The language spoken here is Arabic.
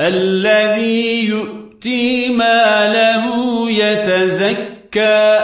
الذي يؤتي ماله يتزكى